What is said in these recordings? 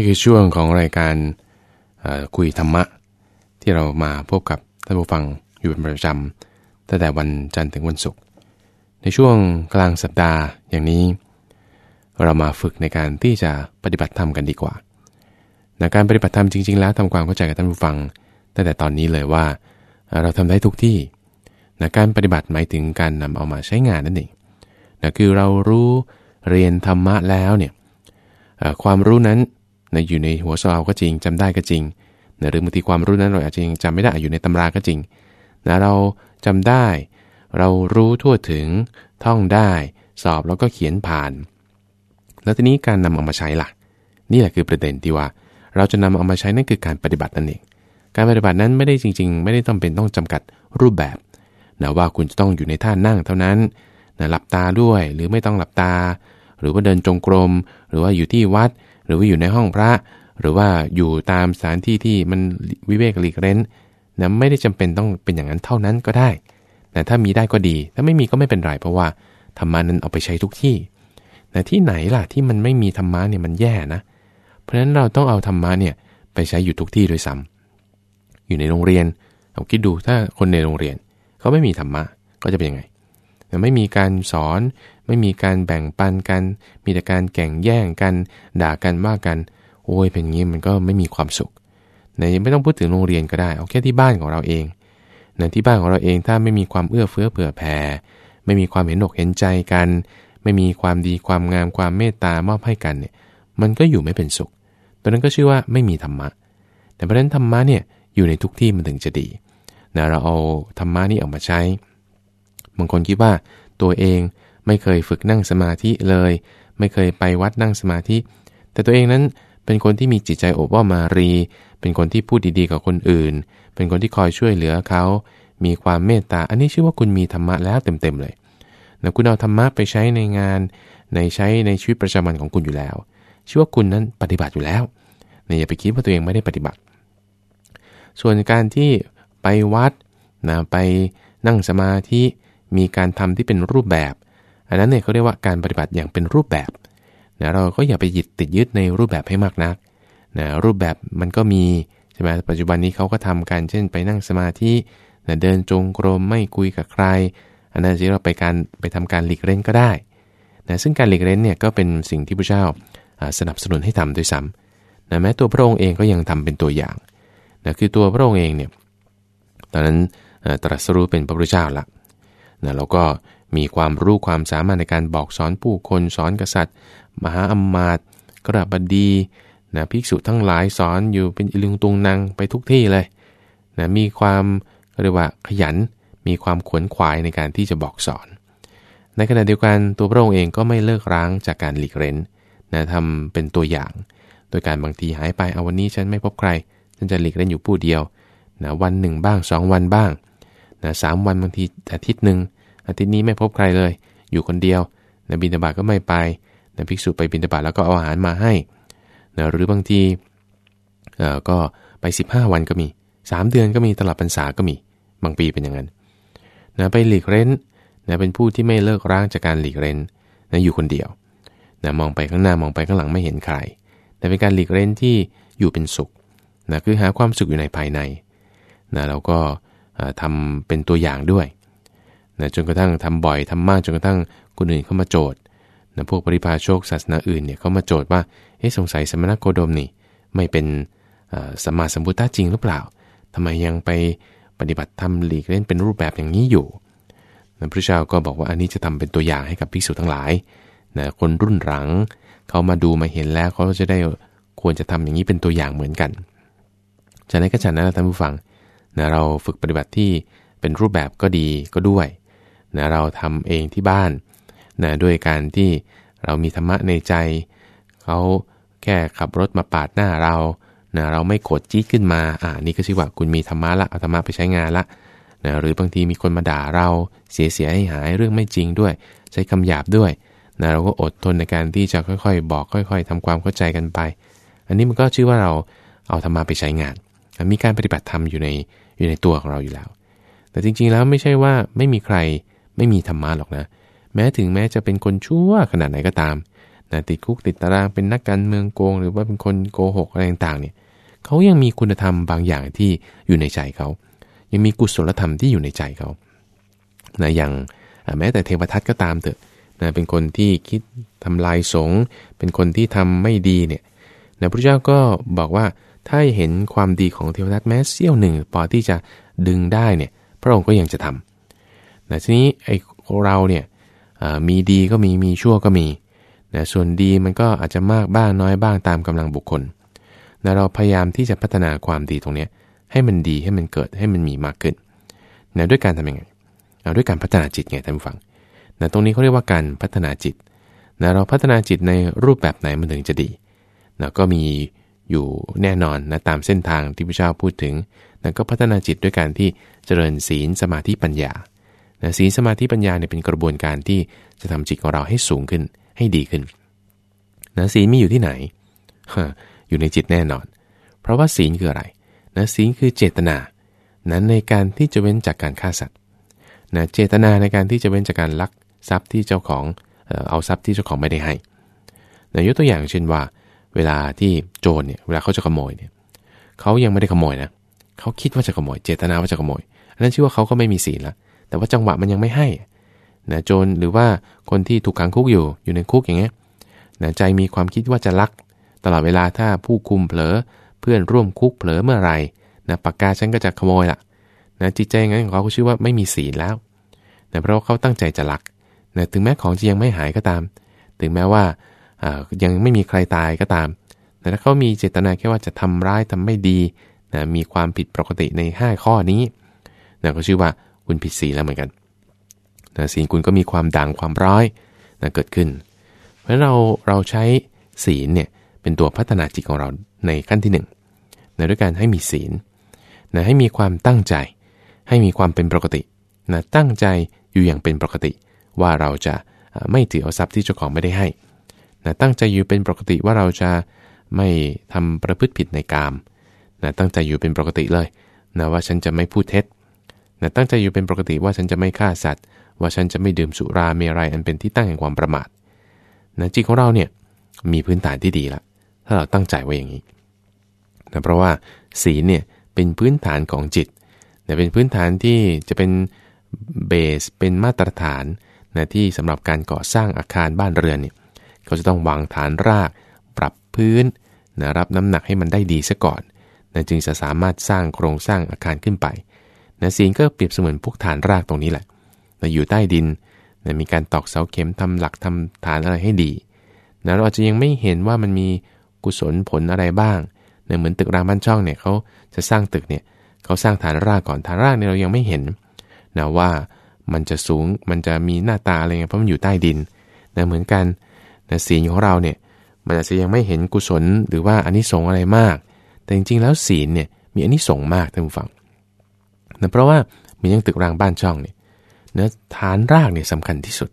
นี่คือช่วงของรายการคุยธรรมะ ที่เรามาพบกับท่านผู้ฟังอยู่เป็นประจำตั้งแต่วันจันทร์ถึงวันศุกร์ในช่วงกลางสัปดาห์อย่างนี้ เรามาฝึกในการที่จะปฏิบัติธรรมกันดีกว่าในการปฏิบัติธรรมจริง ๆ แล้วทำความเข้าใจกับท่านผู้ฟัง ตั้งแต่ตอนนี้เลยว่า เราทำได้ทุกที่ในการปฏิบัติหมายถึงการนำเอามาใช้งานนั่นเองนะคือเรารู้เรียนธรรมะแล้วเนี่ยความรู้นั้น นะอยู่ในหัวสมองก็จริงจำได้ก็จริงนะหรือบางทีความรู้นั้นเราอาจจะยังจำไม่ได้อยู่ในตำราก็จริงนะเราจำได้ เรารู้ทั่วถึงท่องได้ สอบแล้วก็เขียนผ่าน แล้วทีนี้การนำเอามาใช้ล่ะ นี่แหละคือประเด็นที่ว่า เราจะนำเอามาใช้นั่นคือการปฏิบัตินั่นเองการปฏิบัตินั้นไม่ได้จริง ๆ ไม่ได้ต้องเป็นต้องจำกัดรูปแบบนะว่าคุณจะต้องอยู่ในท่านั่งเท่านั้นนะหลับตาด้วยหรือไม่ต้องหลับตา หรือว่าเดินจงกรม หรือว่าอยู่ที่วัด รือว่าอยู่ในห้องพระ หรือว่าอยู่ตามสถานที่ที่มันวิเวกหลีกเร้นนะไม่ได้จำเป็นต้องเป็นอย่างนั้นเท่านั้นก็ได้แต่ถ้ามีได้ก็ดี ถ้าไม่มีก็ไม่เป็นไรเพราะว่าธรรมานั้นเอาไปใช้ทุกที่แต่ที่ไหนล่ะที่มันไม่มีธรรมะเนี่ยมันแย่นะ เพราะฉะนั้นเราต้องเอาธรรมะเนี่ยไปใช้อยู่ทุกที่โดยซ้ำอยู่ในโรงเรียนเอาคิดดูถ้าคนในโรงเรียนเขาไม่มีธรรมะก็จะเป็นยังไง ไม่มีการสอน ไม่มีการแบ่งปันกัน มีแต่การแข่งแย่งกัน ด่ากันว่ากัน โอ้ยเป็นงี้มันก็ไม่มีความสุขในไม่ต้องพูดถึงโรงเรียนก็ได้เอาแค่ที่บ้านของเราเองในที่บ้านของเราเองถ้าไม่มีความเอื้อเฟื้อเผื่อแผ่ไม่มีความเห็นอกเห็นใจกัน ไม่มีความดีความงามความเมตตามอบให้กันเนี่ยมันก็อยู่ไม่เป็นสุข ตัวนั้นก็ชื่อว่าไม่มีธรรมะ แต่เพราะนั้นธรรมะเนี่ยอยู่ในทุกที่มันถึงจะดีนะเราเอาธรรมะนี่ออกมาใช้ บางคนคิดว่าตัวเองไม่เคยฝึกนั่งสมาธิเลย ไม่เคยไปวัดนั่งสมาธิ แต่ตัวเองนั้นเป็นคนที่มีจิตใจอบอ้อมมารี เป็นคนที่พูดดีๆกับคนอื่น เป็นคนที่คอยช่วยเหลือเขา มีความเมตตา อันนี้ชื่อว่าคุณมีธรรมะแล้วเต็มๆเลยนะคุณเอาธรรมะไปใช้ในงาน ในใช้ในชีวิตประจำวันของคุณอยู่แล้ว ชื่อว่าคุณนั้นปฏิบัติอยู่แล้วนะอย่าไปคิดว่าตัวเองไม่ได้ปฏิบัติ ส่วนการที่ไปวัดนะไปนั่งสมาธิ มีการทำที่เป็นรูปแบบ อันนั้นเนี่ยเขาเรียกว่าการปฏิบัติอย่างเป็นรูปแบบนะเราก็อย่าไปยึดติดยึดในรูปแบบให้มากนักนะรูปแบบมันก็มีใช่ไหมปัจจุบันนี้เขาก็ทำกันเช่นไปนั่งสมาธินะเดินจงกรมไม่คุยกับใคร อันนั้นที่เราไปการไปทำการหลีกเล่นก็ได้นะซึ่งการหลีกเล่นเนี่ยก็เป็นสิ่งที่พระเจ้าสนับสนุนให้ทำด้วยซ้ำนะแม้ตัวพระองค์เองก็ยังทำเป็นตัวอย่างนะคือตัวพระองค์เองเนี่ยตอนนั้นตรัสรู้เป็นพระพุทธเจ้าละ นะแล้วก็มีความรู้ความสามารถในการบอกสอนผู้คนสอนกษัตริย์ มหาอมาตกระบดีนะภิกษุทั้งหลายสอนอยู่เป็นอิลุงตุงนางไปทุกที่เลยนะมีความเรียกว่าขยัน มีความขวนขวายในการที่จะบอกสอน ในขณะเดียวกันตัวพระองค์เองก็ไม่เลิกร้างจากการหลีกเล้นนะทำเป็นตัวอย่าง โดยการบางทีหายไปเอาวันนี้ฉันไม่พบใคร ฉันจะหลีกเล่นอยู่ผู้เดียวนะวันหนึ่งบ้างสองวันบ้าง นะสามวันบางทีอาทิตย์หนึ่งอาทิตย์นี้ไม่พบใครเลย อยู่คนเดียวนะบินตบาตก็ไม่ไปนะภิกษุไปบินตบาตแล้วก็เอาอาหารมาให้นะหรือบางทีเอ่อก็ไป 15 วันก็มี 3 เดือนก็มีตลอดพรรษาก็มีบางปีเป็นอย่างนั้นนะไปหลีกเร้นนะเป็นผู้ที่ไม่เลิกร้างจากการหลีกเร้นนะอยู่คนเดียวนะมองไปข้างหน้ามองไปข้างหลังไม่เห็นใคร แต่เป็นการหลีกเร้นที่อยู่เป็นสุขนะคือหาความสุขอยู่ในภายในนะแล้วก็ ทำเป็นตัวอย่างด้วยนะจนกระทั่งทำบ่อยทำมากจนกระทั่งคนอื่นเข้ามาโจทย์นะพวกปริพาโชคศาสนาอื่นเนี่ยเขามาโจทย์ว่าเฮ้สงสัยสมณโคดมนี่ไม่เป็นสัมมาสัมพุทธะจริงหรือเปล่าทำไมยังไปปฏิบัติธรรมหลีกเล่นเป็นรูปแบบอย่างนี้อยู่นะพระเจ้าก็บอกว่าอันนี้จะทำเป็นตัวอย่างให้กับภิกษุทั้งหลายนะคนรุ่นหลังเขามาดูมาเห็นแล้วเขาจะได้ควรจะทำอย่างนี้เป็นตัวอย่างเหมือนกันจากนั้นก็จากนั้นท่านผู้ฟัง นะเราฝึกปฏิบัติที่เป็นรูปแบบก็ดีก็ด้วยนะเราทำเองที่บ้านนะด้วยการที่เรามีธรรมะในใจเขาแค่ขับรถมาปาดหน้าเรานะเราไม่โกรธจี๊ดขึ้นมา อ่า นี่ก็ชื่อว่าคุณมีธรรมะละ เอาธรรมะไปใช้งานละนะหรือบางทีมีคนมาด่าเรา เสียเสียให้หายเรื่องไม่จริงด้วย ใช้คำหยาบด้วยนะเราก็อดทนในการที่จะค่อยๆ บอกค่อย ๆทำความเข้าใจกันไป อันนี้มันก็ชื่อว่าเราเอาธรรมะไปใช้งาน มีการปฏิบัติธรรมอยู่ในอยู่ในตัวของเราอยู่แล้ว แต่จริงๆแล้วไม่ใช่ว่าไม่มีใครไม่มีธรรมะหรอกนะ แม้ถึงแม้จะเป็นคนชั่วขนาดไหนก็ตามนะติดคุกติดตารางเป็นนักการเมืองโกง หรือว่าเป็นคนโกหกอะไรต่างๆเนี่ยเขายังมีคุณธรรมบางอย่างที่อยู่ในใจเขา ยังมีกุศลธรรมที่อยู่ในใจเขานะอย่างแม้แต่เทวทัตก็ตามเถอะนะเป็นคนที่คิดทำลายสงเป็นคนที่ทำไม่ดีเนี่ยนะพระเจ้าก็บอกว่า ถ้าเห็นความดีของเทวทัตแม้เสี้ยวหนึ่งพอที่จะดึงได้เนี่ยพระองค์ก็ยังจะทำนะทีนี้ไอ้เราเนี่ยมีดีก็มีมีชั่วก็มีนะส่วนดีมันก็อาจจะมากบ้างน้อยบ้างตามกำลังบุคคลนะเราพยายามที่จะพัฒนาความดีตรงนี้ให้มันดีให้มันเกิดให้มันมีมากขึ้นนะด้วยการทำยังไงเอาด้วยการพัฒนาจิตไงท่านผู้ฟังนะตรงนี้เขาเรียกว่าการพัฒนาจิตนะเราพัฒนาจิตในรูปแบบไหนมันถึงจะดีนะก็มี อยู่แน่นอนนะตามเส้นทางที่พระเจ้าพูดถึงนะก็พัฒนาจิตด้วยการที่เจริญศีลสมาธิปัญญานะศีลสมาธิปัญญาเนี่ยเป็นกระบวนการที่จะทำจิตของเราให้สูงขึ้นให้ดีขึ้นนะศีลมีอยู่ที่ไหน อยู่ในจิตแน่นอน เพราะว่าศีลคืออะไรนะศีลคือเจตนานั้นในการที่จะเว้นจากการฆ่าสัตว์นะเจตนาในการที่จะเว้นจากการลักทรัพย์ที่เจ้าของเอาทรัพย์ที่เจ้าของไม่ได้ให้นะยกตัวอย่างเช่นว่า เวลาที่โจรเนี่ยเวลาเขาจะขโมยเนี่ยเขายังไม่ได้ขโมยนะเขาคิดว่าจะขโมย เจตนาว่าจะขโมยอันนั้นชื่อว่าเขาก็ไม่มีศีลล้วแต่ว่าจังหวะมันยังไม่ให้นะโจรหรือว่าคนที่ถูกขังคุกอยู่อยู่ในคุกอย่างเงี้ยนะใจมีความคิดว่าจะลัก ตลอดเวลาถ้าผู้คุมเผลอเพื่อนร่วมคุกเผลอเมื่อไหรนะปากกาฉันก็จะขโมยละนะจิตใจงั้นของเขาชื่อว่าไม่มีศีลแล้วนะเพราะเขาตั้งใจจะลักนะถึงแม้ของจะยังไม่หายก็ตาม ถึงแม้ว่า ยังไม่มีใครตายก็ตาม แต่ถ้าเขามีเจตนาแค่ว่าจะทำร้ายทำไม่ดีนะมีความผิดปกติใน 5 ข้อนี้นะก็ชื่อว่าคุณผิดศีลแล้วเหมือนกันนะศีลคุณก็มีความดังความร้อยนะเกิดขึ้น เพราะฉะนั้นเราเราใช้ศีลเนี่ยเป็นตัวพัฒนาจิตของเราในขั้นที่1นะด้วยการให้มีศีลนะให้มีความตั้งใจ ให้มีความเป็นปกตินะตั้งใจอยู่อย่างเป็นปกติ ว่าเราจะไม่ถือเอาทรัพย์ที่เจ้าของไม่ได้ให้ นะตั้งใจอยู่เป็นปกติว่าเราจะไม่ทำประพฤติผิดในกามนะตั้งใจอยู่เป็นปกติเลยนะว่าฉันจะไม่พูดเท็จนะตั้งใจอยู่เป็นปกติว่าฉันจะไม่ฆ่าสัตว์ ว่าฉันจะไม่ดื่มสุราเมรัยอันเป็นที่ตั้งแห่งความประมาทนะจิตของเราเนี่ยมีพื้นฐานที่ดีละถ้าเราตั้งใจไว้อย่างนี้นะเพราะว่าศีลเนี่ยเป็นพื้นฐานของจิตนะเป็นพื้นฐานที่จะเป็นเบสเป็นมาตรฐานนะที่สำหรับการก่อสร้างอาคารบ้านเรือนเนี่ย เขาจะต้องวางฐานราก ปรับพื้นนะรับน้ำหนักให้มันได้ดีซะก่อนนะจึงจะสามารถสร้างโครงสร้างอาคารขึ้นไปนะศีลก็เปรียบเสมือนพวกฐานรากตรงนี้แหละนะอยู่ใต้ดินนะมีการตอกเสาเข็มทำหลักทำฐานอะไรให้ดีนะเราอาจจะยังไม่เห็นว่ามันมีกุศลผลอะไรบ้างนะเหมือนตึกรามบ้านช่องเนี่ยเขาจะสร้างตึกเนี่ยเขาสร้างฐานรากก่อนฐานรากเนี่ยเรายังไม่เห็นนะว่ามันจะสูงมันจะมีหน้าตาอะไรเงี้ยเพราะมันอยู่ใต้ดินนะเหมือนกัน นะศีลของเราเนี่ยมันอาจจะยังไม่เห็นกุศลหรือว่าอันนี้สงอะไรมาก แต่จริงๆ แล้วศีลเนี่ยมีอันนี้สงมากท่านผู้ฟังนะเพราะว่ามียังตึกรางบ้านช่องเนี่ยนะฐานรากเนี่ยสำคัญที่สุด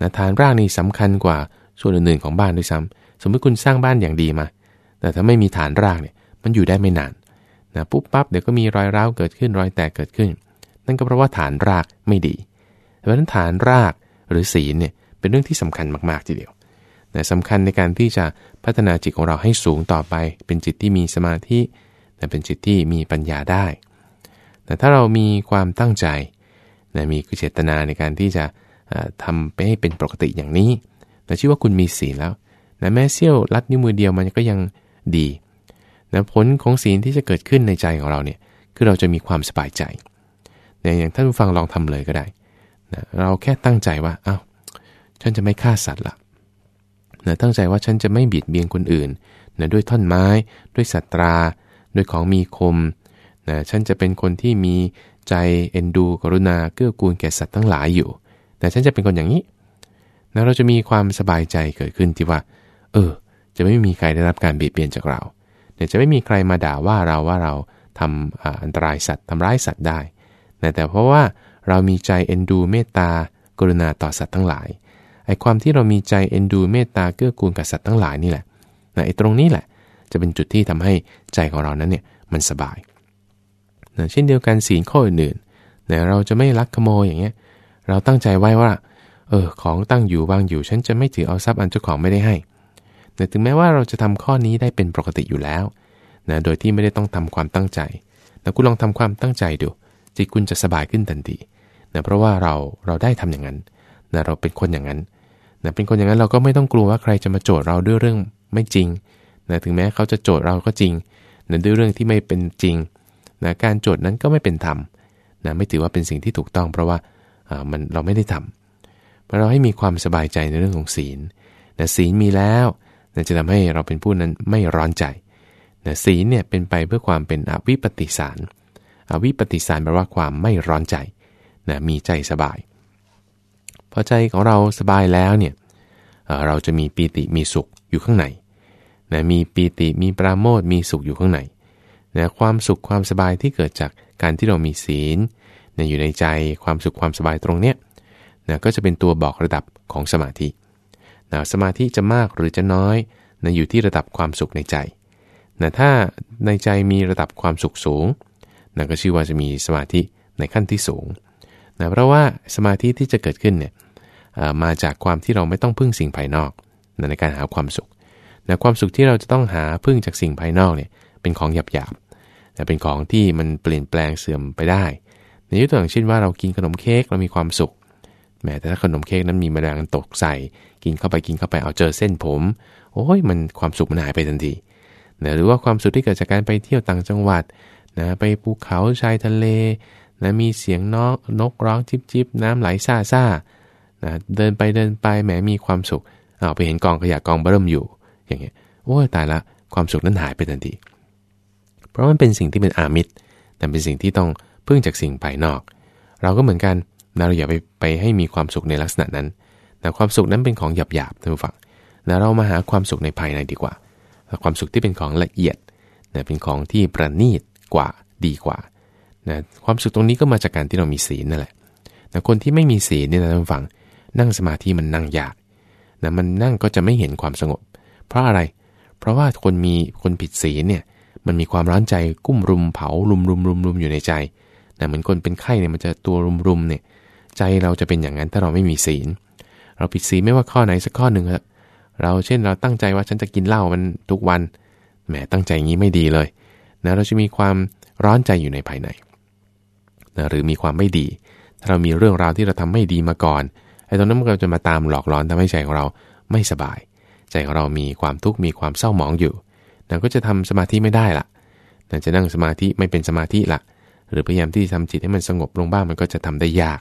นะฐานรากนี่สำคัญกว่าส่วนอื่นๆของบ้านด้วยซ้ำสมมติคุณสร้างบ้านอย่างดีมา แต่ถ้าไม่มีฐานรากเนี่ยมันอยู่ได้ไม่นานนะปุ๊บปั๊บเดี๋ยวก็มีรอยร้าวเกิดขึ้นรอยแตกเกิดขึ้น นั่นก็เพราะว่าฐานรากไม่ดี เพราะฉะนั้นฐานรากหรือศีลเนี่ยเป็นเรื่องที่สำคัญมากๆทีเดียว นะสำคัญในการที่จะพัฒนาจิตของเราให้สูงต่อไป เป็นจิตที่มีสมาธินะเป็นจิตที่มีปัญญาได้ แต่ถ้าเรามีความตั้งใจนะมีเจตนาในการที่จะทำไปให้เป็นปกติอย่างนี้นะชื่อว่าคุณมีศีลแล้วนะแม้เสี้ยวลัดนิ้วมือเดียวมันก็ยังดีนะผลของศีลที่จะเกิดขึ้นในใจของเราเนี่ยคือเราจะมีความสบายใจนะอย่างท่านผู้ฟังลองทำเลยก็ได้นะเราแค่ตั้งใจว่าอา้าวฉันจะไม่ฆ่าสัตว์ละ นะตั้งใจว่าฉันจะไม่บิดเบียนคนอื่นนะด้วยท่อนไม้ ด้วยสัตรา ด้วยของมีคมนะฉันจะเป็นคนที่มีใจเอ็นดูกรุณาเกื้อกูลแก่สัตว์ทั้งหลายอยู่ แต่ฉันจะเป็นคนอย่างนี้นะเราจะมีความสบายใจเกิดขึ้นที่ว่า เออ จะไม่มีใครได้รับการเบียดเบียนจากเราเดี๋ยจะไม่มีใครมาด่าว่าเราว่าเราทำอันตรายสัตว์ทำร้ายสัตว์ได้นะแต่เพราะว่าเรามีใจเอ็นดูเมตตากรุณาต่อสัตว์ทั้งหลาย ไอ้ความที่เรามีใจเอ็นดูเมตตาเกื้อกูลกับสัตว์ทั้งหลายนี่แหละนะไอ้ตรงนี้แหละ จะเป็นจุดที่ทำให้ใจของเรานั้นเนี่ยมันสบายนะเช่นเดียวกันศีลข้ออื่นๆนะเราจะไม่ลักขโมยอย่างเงี้ย เราตั้งใจไว้ว่า เออ ของตั้งอยู่วางอยู่ ฉันจะไม่ถือเอาทรัพย์อันเจ้าของไม่ได้ให้แต่ถึงแม้ว่าเราจะทำข้อนี้ได้เป็นปกติอยู่แล้วนะโดยที่ไม่ได้ต้องทำความตั้งใจแล้วคุณลองทำความตั้งใจดู จิตคุณจะสบายขึ้นทันทีนะเพราะว่าเราเราได้ทำอย่างนั้นนะเราเป็นคนอย่างนั้น นะเป็นคนอย่างนั้นเราก็ไม่ต้องกลัวว่าใครจะมาโจทย์เราด้วยเรื่องไม่จริงนะถึงแม้เขาจะโจทย์เราก็จริงนะด้วยเรื่องที่ไม่เป็นจริงนะการโจทย์นั้นก็ไม่เป็นธรรมนะไม่ถือว่าเป็นสิ่งที่ถูกต้อง เพราะว่ามันเราไม่ได้ทำเราให้มีความสบายใจในเรื่องของศีลนะศีลมีแล้วนะจะทำให้เราเป็นผู้นั้นไม่ร้อนใจนะศีลเนี่ยเป็นไปเพื่อความเป็นอวิปปิสารอวิปปิสารแปลว่าความไม่ร้อนใจนะมีใจสบาย พอใจของเราสบายแล้วเนี่ยเราจะมีปีติมีสุขอยู่ข้างในนะมีปีติมีปราโมทมีสุขอยู่ข้างในนะความสุขความสบายที่เกิดจากการที่เรามีศีลนะอยู่ในใจความสุขความสบายตรงเนี้ยนะก็จะเป็นตัวบอกระดับของสมาธินะสมาธิจะมากหรือจะน้อยนะอยู่ที่ระดับความสุขในใจนะถ้าในใจมีระดับความสุขสูงนะก็ชื่อว่าจะมีสมาธิในขั้นที่สูงนะเพราะว่าสมาธิที่จะเกิดขึ้นเนี่ย มาจากความที่เราไม่ต้องพึ่งสิ่งภายนอกในการหาความสุขนะความสุขที่เราจะต้องหาพึ่งจากสิ่งภายนอกเนี่ยเป็นของหยาบๆนะเป็นของที่มันเปลี่ยนแปลงเสื่อมไปได้ ในยกตัวอย่างเช่นว่าเรากินขนมเค้กเรามีความสุขแม้แต่ถ้าขนมเค้กนั้นมีแมลงตกใส่ กินเข้าไปกินเข้าไปเอาเจอเส้นผม โอ้ยมันความสุขมันหายไปทันทีนะหรือว่าความสุขที่เกิดจากการไปเที่ยวต่างจังหวัดนะไปภูเขาชายทะเลนะมีเสียงนกนกร้องจิบจิบน้ำไหลซาซา นะเดินไปเดินไปแหมมีความสุขเอาไปเห็นกองขยะกองเบิ่มอยู่ อย่างเงี้ยโอ้ตายละความสุขนั้นหายไปทันทีเพราะมันเป็นสิ่งที่เป็นอามิตรแต่เป็นสิ่งที่ต้องพึ่งจากสิ่งภายนอก เราก็เหมือนกันเราอย่าไปไปให้มีความสุขในลักษณะนั้นแต่ความสุขนั้นเป็นของหยาบๆท่านผู้ฟังนะเรามาหาความสุขในภายในดีกว่า ความสุขที่เป็นของละเอียดนะเป็นของที่ประณีตกว่าดีกว่านะความสุขตรงนี้ก็มาจากการที่เรามีศีลนั่นแหละแต่คนที่ไม่มีศีลเนี่ยนะท่านฟัง นั่งสมาธิมันนั่งยากนะมันนั่งก็จะไม่เห็นความสงบ เพราะอะไร เพราะว่าคนมีคนผิดศีลเนี่ยมันมีความร้อนใจกุ้มรุมเผารุมรุมรุมรุมอยู่ในใจนะเหมือนคนเป็นไข้เนี่ยมันจะตัวรุมรุมเนี่ยใจเราจะเป็นอย่างนั้นถ้าเราไม่มีศีล เราผิดศีลไม่ว่าข้อไหนสักข้อหนึ่งครับเราเช่นเราตั้งใจว่าฉันจะกินเหล้ามันทุกวันแหมตั้งใจงี้ไม่ดีเลยนะเราจะมีความร้อนใจอยู่ในภายในนะหรือมีความไม่ดี ถ้าเรามีเรื่องราวที่เราทำไม่ดีมาก่อน ไอ้ตรงนั้นมันก็จะมาตามหลอกหลอนทำให้ใจของเราไม่สบาย ใจของเรามีความทุกข์มีความเศร้าหมองอยู่นะก็จะทำสมาธิไม่ได้ละนะจะนั่งสมาธิไม่เป็นสมาธิละหรือพยายามที่จะทำจิตให้มันสงบลงบ้างมันก็จะทำได้ยาก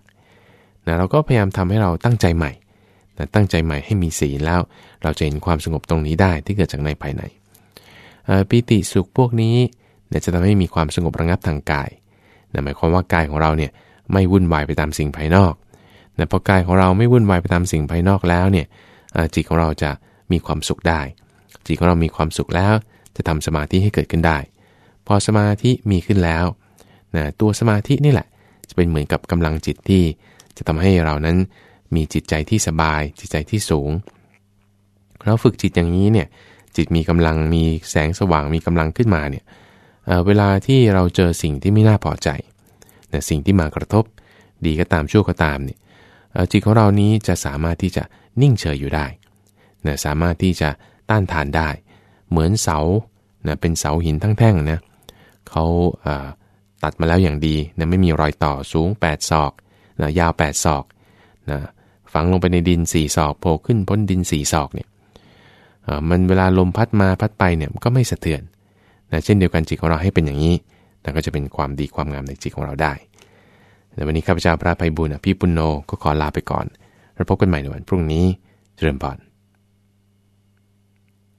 นะเราก็พยายามทำให้เราตั้งใจใหม่นะตั้งใจใหม่ให้มีศีลแล้ว เราจะเห็นความสงบตรงนี้ได้ที่เกิดจากในภายในปิติสุขพวกนี้เนี่ยจะทำให้มีความสงบระงับทางกายนะหมายความว่ากายของเราเนี่ยไม่วุ่นวายไปตามสิ่งภายนอก นะพอกายของเราไม่วุ่นวายไปตามสิ่งภายนอกแล้วเนี่ยจิตของเราจะมีความสุขได้ จิตของเรามีความสุขแล้ว จะทำสมาธิให้เกิดขึ้นได้ พอสมาธิมีขึ้นแล้วนะตัวสมาธินี่แหละ จะเป็นเหมือนกับกำลังจิตที่จะทำให้เรานั้นมีจิตใจที่สบาย จิตใจที่สูง เราฝึกจิตอย่างนี้เนี่ยจิตมีกำลังมีแสงสว่างมีกำลังขึ้นมาเนี่ยเเวลาที่เราเจอสิ่งที่ไม่น่าพอใจนะสิ่งที่มากระทบ ดีก็ตามชั่วก็ตามเนี่ย จิตของเรานี้จะสามารถที่จะนิ่งเฉยอยู่ได้นะสามารถที่จะต้านทานได้ เหมือนเสานะเป็นเสาหินทั้งแท่งนะเขาตัดมาแล้วอย่างดีนะไม่มีรอยต่อสูง 8 ศอกนะยาว 8 ศอกนะฝังลงไปในดินสี่ศอกโผล่ขึ้นพ้นดินสี่ศอกเนี่ยมันเวลาลมพัดมาพัดไปเนี่ยก็ไม่สะเทือนนะเช่นเดียวกันจิตของเราให้เป็นอย่างนี้แต่ก็จะเป็นความดีความงามในจิตของเราได้ แต่วันนี้ข้าพเจ้าพระภัยบุญพี่ปุณโญก็ขอลาไปก่อนแล้วพบกันใหม่ในวันพรุ่งนี้เจริญพร